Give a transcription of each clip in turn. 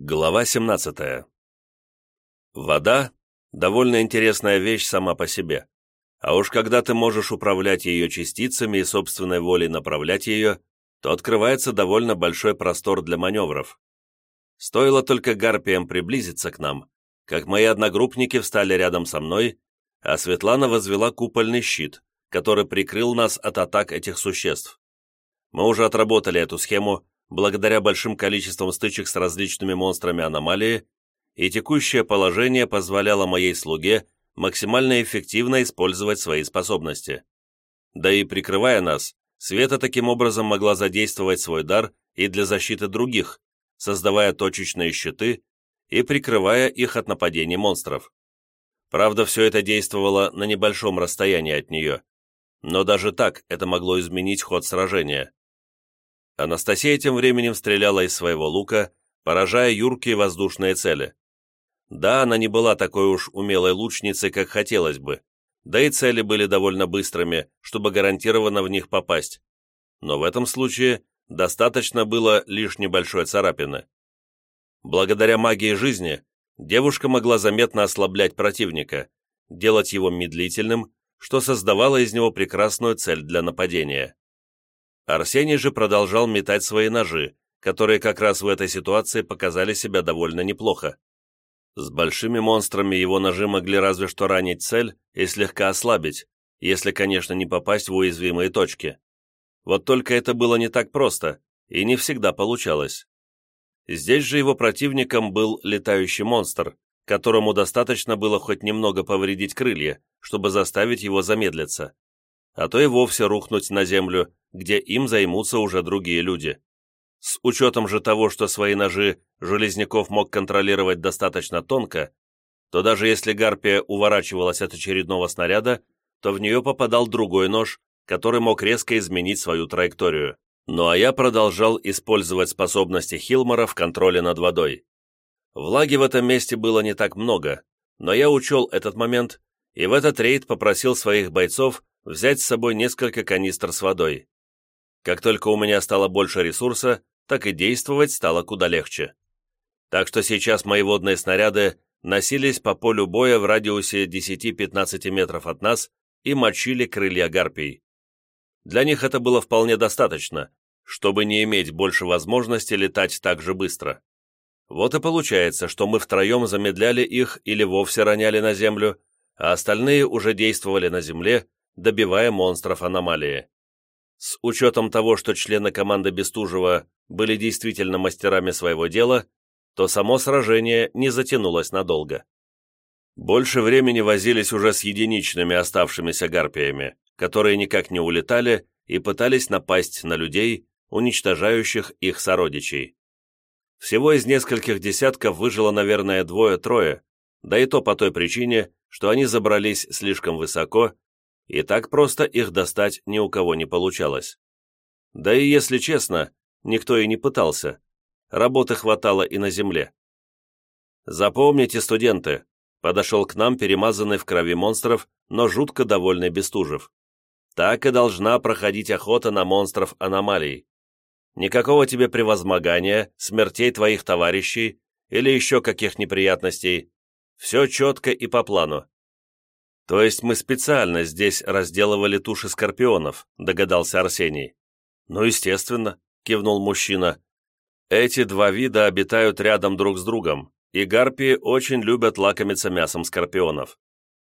Глава 17. Вода – довольно интересная вещь сама по себе. А уж когда ты можешь управлять ее частицами и собственной волей направлять ее, то открывается довольно большой простор для маневров. Стоило только гарпиям приблизиться к нам, как мои одногруппники встали рядом со мной, а Светлана возвела купольный щит, который прикрыл нас от атак этих существ. Мы уже отработали эту схему благодаря большим количествам стычек с различными монстрами аномалии, и текущее положение позволяло моей слуге максимально эффективно использовать свои способности. Да и прикрывая нас, Света таким образом могла задействовать свой дар и для защиты других, создавая точечные щиты и прикрывая их от нападений монстров. Правда, все это действовало на небольшом расстоянии от нее, но даже так это могло изменить ход сражения. Анастасия тем временем стреляла из своего лука, поражая юркие воздушные цели. Да, она не была такой уж умелой лучницей, как хотелось бы, да и цели были довольно быстрыми, чтобы гарантированно в них попасть. Но в этом случае достаточно было лишь небольшой царапины. Благодаря магии жизни девушка могла заметно ослаблять противника, делать его медлительным, что создавало из него прекрасную цель для нападения. Арсений же продолжал метать свои ножи, которые как раз в этой ситуации показали себя довольно неплохо. С большими монстрами его ножи могли разве что ранить цель и слегка ослабить, если, конечно, не попасть в уязвимые точки. Вот только это было не так просто, и не всегда получалось. Здесь же его противником был летающий монстр, которому достаточно было хоть немного повредить крылья, чтобы заставить его замедлиться а то и вовсе рухнуть на землю, где им займутся уже другие люди. С учетом же того, что свои ножи Железняков мог контролировать достаточно тонко, то даже если Гарпия уворачивалась от очередного снаряда, то в нее попадал другой нож, который мог резко изменить свою траекторию. Ну а я продолжал использовать способности Хилмора в контроле над водой. Влаги в этом месте было не так много, но я учел этот момент и в этот рейд попросил своих бойцов взять с собой несколько канистр с водой. Как только у меня стало больше ресурса, так и действовать стало куда легче. Так что сейчас мои водные снаряды носились по полю боя в радиусе 10-15 метров от нас и мочили крылья гарпий. Для них это было вполне достаточно, чтобы не иметь больше возможности летать так же быстро. Вот и получается, что мы втроем замедляли их или вовсе роняли на землю, а остальные уже действовали на земле, добивая монстров аномалии. С учетом того, что члены команды Бестужева были действительно мастерами своего дела, то само сражение не затянулось надолго. Больше времени возились уже с единичными оставшимися гарпиями, которые никак не улетали и пытались напасть на людей, уничтожающих их сородичей. Всего из нескольких десятков выжило, наверное, двое-трое, да и то по той причине, что они забрались слишком высоко и так просто их достать ни у кого не получалось. Да и, если честно, никто и не пытался. Работы хватало и на земле. «Запомните, студенты», — подошел к нам перемазанный в крови монстров, но жутко довольный Бестужев. «Так и должна проходить охота на монстров аномалий. Никакого тебе превозмогания, смертей твоих товарищей или еще каких неприятностей. Все четко и по плану. «То есть мы специально здесь разделывали туши скорпионов», догадался Арсений. «Ну, естественно», кивнул мужчина. «Эти два вида обитают рядом друг с другом, и гарпии очень любят лакомиться мясом скорпионов.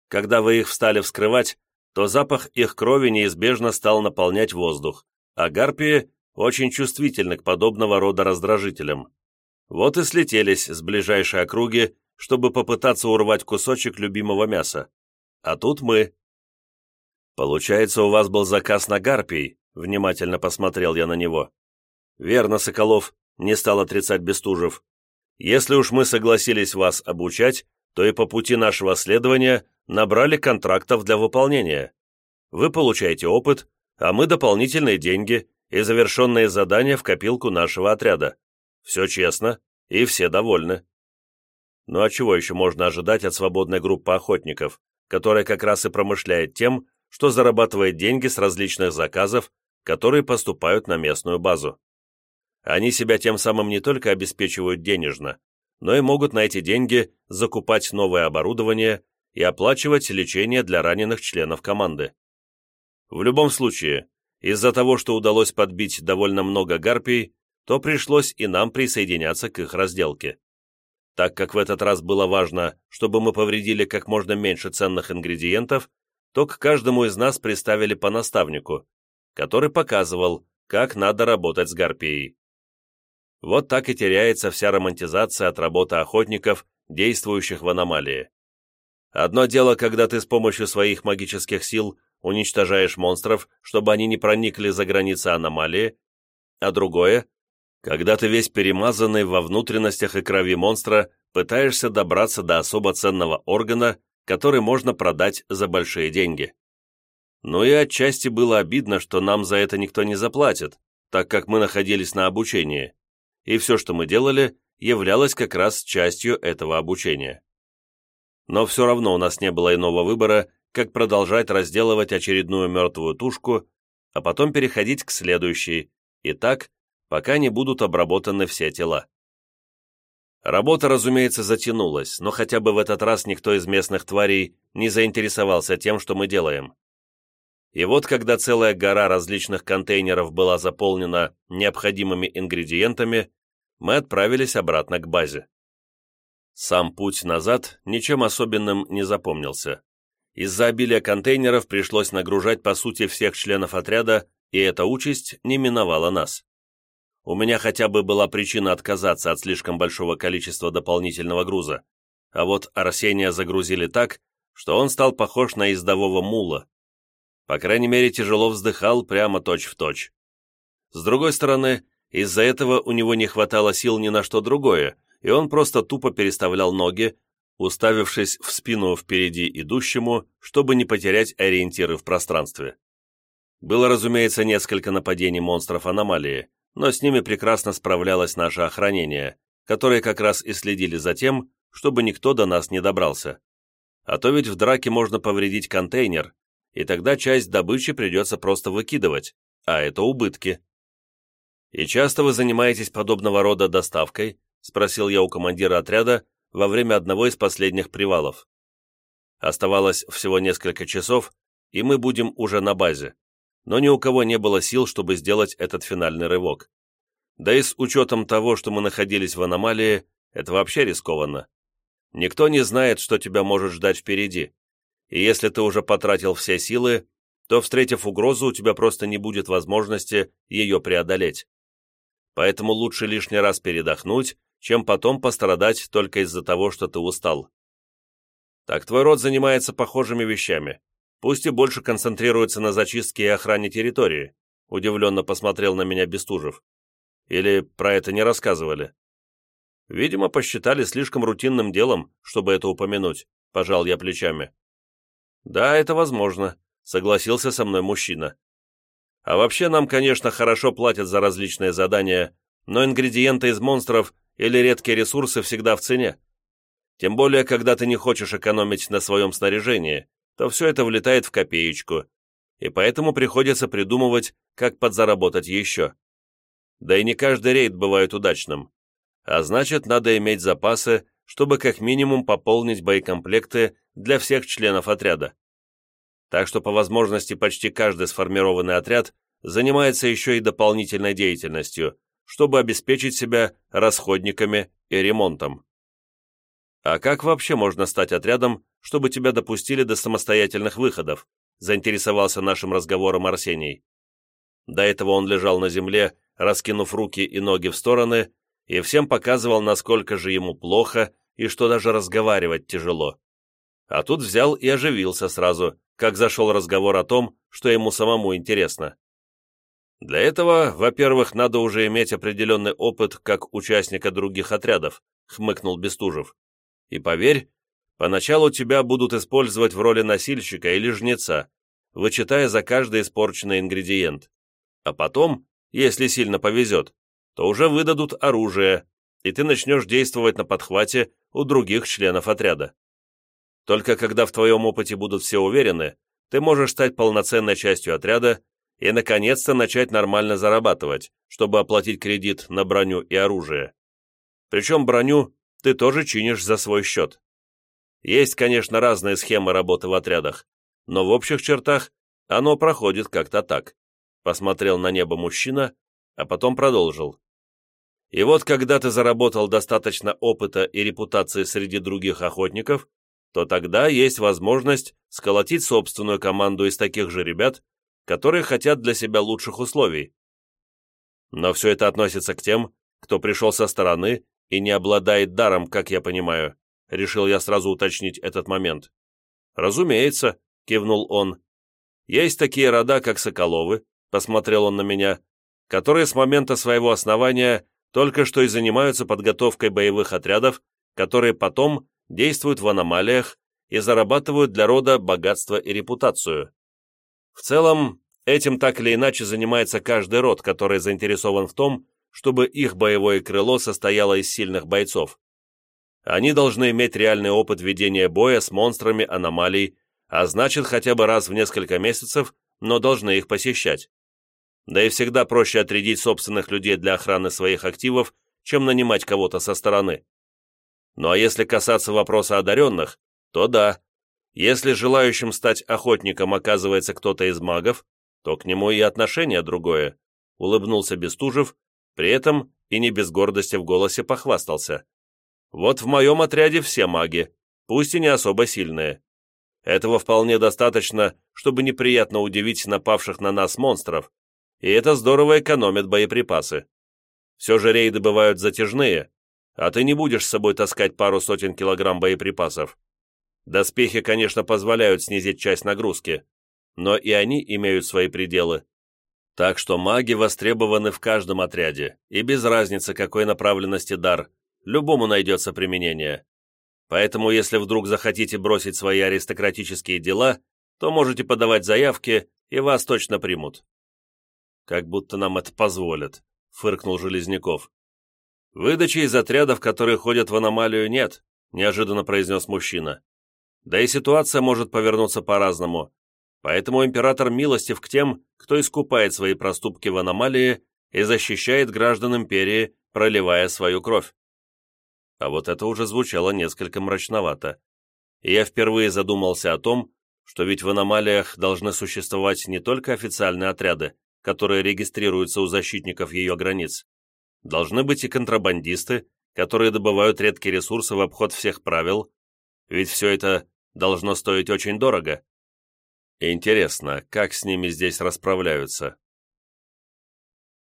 Когда вы их встали вскрывать, то запах их крови неизбежно стал наполнять воздух, а гарпии очень чувствительны к подобного рода раздражителям. Вот и слетелись с ближайшей округи, чтобы попытаться урвать кусочек любимого мяса. А тут мы. Получается, у вас был заказ на гарпий, внимательно посмотрел я на него. Верно, Соколов, не стал отрицать Бестужев. Если уж мы согласились вас обучать, то и по пути нашего следования набрали контрактов для выполнения. Вы получаете опыт, а мы дополнительные деньги и завершенные задания в копилку нашего отряда. Все честно, и все довольны. Ну а чего еще можно ожидать от свободной группы охотников? Которая как раз и промышляет тем, что зарабатывает деньги с различных заказов, которые поступают на местную базу. Они себя тем самым не только обеспечивают денежно, но и могут на эти деньги закупать новое оборудование и оплачивать лечение для раненых членов команды. В любом случае, из-за того, что удалось подбить довольно много гарпий, то пришлось и нам присоединяться к их разделке. Так как в этот раз было важно, чтобы мы повредили как можно меньше ценных ингредиентов, то к каждому из нас приставили по наставнику, который показывал, как надо работать с гарпией. Вот так и теряется вся романтизация от работы охотников, действующих в аномалии. Одно дело, когда ты с помощью своих магических сил уничтожаешь монстров, чтобы они не проникли за границы аномалии, а другое когда ты весь перемазанный во внутренностях и крови монстра пытаешься добраться до особо ценного органа, который можно продать за большие деньги. Ну и отчасти было обидно, что нам за это никто не заплатит, так как мы находились на обучении, и все, что мы делали, являлось как раз частью этого обучения. Но все равно у нас не было иного выбора, как продолжать разделывать очередную мертвую тушку, а потом переходить к следующей, и так пока не будут обработаны все тела. Работа, разумеется, затянулась, но хотя бы в этот раз никто из местных тварей не заинтересовался тем, что мы делаем. И вот когда целая гора различных контейнеров была заполнена необходимыми ингредиентами, мы отправились обратно к базе. Сам путь назад ничем особенным не запомнился. Из-за обилия контейнеров пришлось нагружать по сути всех членов отряда, и эта участь не миновала нас у меня хотя бы была причина отказаться от слишком большого количества дополнительного груза, а вот Арсения загрузили так, что он стал похож на ездового мула. По крайней мере, тяжело вздыхал прямо точь-в-точь. С другой стороны, из-за этого у него не хватало сил ни на что другое, и он просто тупо переставлял ноги, уставившись в спину впереди идущему, чтобы не потерять ориентиры в пространстве. Было, разумеется, несколько нападений монстров аномалии, но с ними прекрасно справлялось наше охранение, которые как раз и следили за тем, чтобы никто до нас не добрался. А то ведь в драке можно повредить контейнер, и тогда часть добычи придется просто выкидывать, а это убытки. «И часто вы занимаетесь подобного рода доставкой?» — спросил я у командира отряда во время одного из последних привалов. Оставалось всего несколько часов, и мы будем уже на базе но ни у кого не было сил, чтобы сделать этот финальный рывок. Да и с учетом того, что мы находились в аномалии, это вообще рискованно. Никто не знает, что тебя может ждать впереди, и если ты уже потратил все силы, то, встретив угрозу, у тебя просто не будет возможности ее преодолеть. Поэтому лучше лишний раз передохнуть, чем потом пострадать только из-за того, что ты устал. Так твой род занимается похожими вещами. Пусть и больше концентрируется на зачистке и охране территории», удивленно посмотрел на меня Бестужев. «Или про это не рассказывали?» «Видимо, посчитали слишком рутинным делом, чтобы это упомянуть», пожал я плечами. «Да, это возможно», согласился со мной мужчина. «А вообще нам, конечно, хорошо платят за различные задания, но ингредиенты из монстров или редкие ресурсы всегда в цене. Тем более, когда ты не хочешь экономить на своем снаряжении, то все это влетает в копеечку, и поэтому приходится придумывать, как подзаработать еще. Да и не каждый рейд бывает удачным. А значит, надо иметь запасы, чтобы как минимум пополнить боекомплекты для всех членов отряда. Так что по возможности почти каждый сформированный отряд занимается еще и дополнительной деятельностью, чтобы обеспечить себя расходниками и ремонтом. А как вообще можно стать отрядом, чтобы тебя допустили до самостоятельных выходов?» заинтересовался нашим разговором Арсений. До этого он лежал на земле, раскинув руки и ноги в стороны, и всем показывал, насколько же ему плохо и что даже разговаривать тяжело. А тут взял и оживился сразу, как зашел разговор о том, что ему самому интересно. Для этого, во-первых, надо уже иметь определенный опыт как участника других отрядов, хмыкнул Бестужев. И поверь, поначалу тебя будут использовать в роли носильщика или жнеца, вычитая за каждый испорченный ингредиент. А потом, если сильно повезет, то уже выдадут оружие, и ты начнешь действовать на подхвате у других членов отряда. Только когда в твоем опыте будут все уверены, ты можешь стать полноценной частью отряда и, наконец-то, начать нормально зарабатывать, чтобы оплатить кредит на броню и оружие. Причем броню ты тоже чинишь за свой счет. Есть, конечно, разные схемы работы в отрядах, но в общих чертах оно проходит как-то так. Посмотрел на небо мужчина, а потом продолжил. И вот когда ты заработал достаточно опыта и репутации среди других охотников, то тогда есть возможность сколотить собственную команду из таких же ребят, которые хотят для себя лучших условий. Но все это относится к тем, кто пришел со стороны и не обладает даром, как я понимаю. Решил я сразу уточнить этот момент. «Разумеется», — кивнул он. «Есть такие рода, как Соколовы», — посмотрел он на меня, которые с момента своего основания только что и занимаются подготовкой боевых отрядов, которые потом действуют в аномалиях и зарабатывают для рода богатство и репутацию. В целом, этим так или иначе занимается каждый род, который заинтересован в том, чтобы их боевое крыло состояло из сильных бойцов. Они должны иметь реальный опыт ведения боя с монстрами аномалий, а значит хотя бы раз в несколько месяцев, но должны их посещать. Да и всегда проще отрядить собственных людей для охраны своих активов, чем нанимать кого-то со стороны. Ну а если касаться вопроса одаренных, то да, если желающим стать охотником оказывается кто-то из магов, то к нему и отношение другое, улыбнулся Бестужев, при этом и не без гордости в голосе похвастался. Вот в моем отряде все маги, пусть и не особо сильные. Этого вполне достаточно, чтобы неприятно удивить напавших на нас монстров, и это здорово экономит боеприпасы. Все же рейды бывают затяжные, а ты не будешь с собой таскать пару сотен килограмм боеприпасов. Доспехи, конечно, позволяют снизить часть нагрузки, но и они имеют свои пределы. Так что маги востребованы в каждом отряде, и без разницы, какой направленности дар, любому найдется применение. Поэтому, если вдруг захотите бросить свои аристократические дела, то можете подавать заявки, и вас точно примут. «Как будто нам это позволят», — фыркнул Железняков. «Выдачи из отрядов, которые ходят в аномалию, нет», — неожиданно произнес мужчина. «Да и ситуация может повернуться по-разному, поэтому император милостив к тем, кто искупает свои проступки в аномалии и защищает граждан империи, проливая свою кровь». А вот это уже звучало несколько мрачновато. И я впервые задумался о том, что ведь в аномалиях должны существовать не только официальные отряды, которые регистрируются у защитников ее границ. Должны быть и контрабандисты, которые добывают редкие ресурсы в обход всех правил, ведь все это должно стоить очень дорого. Интересно, как с ними здесь расправляются?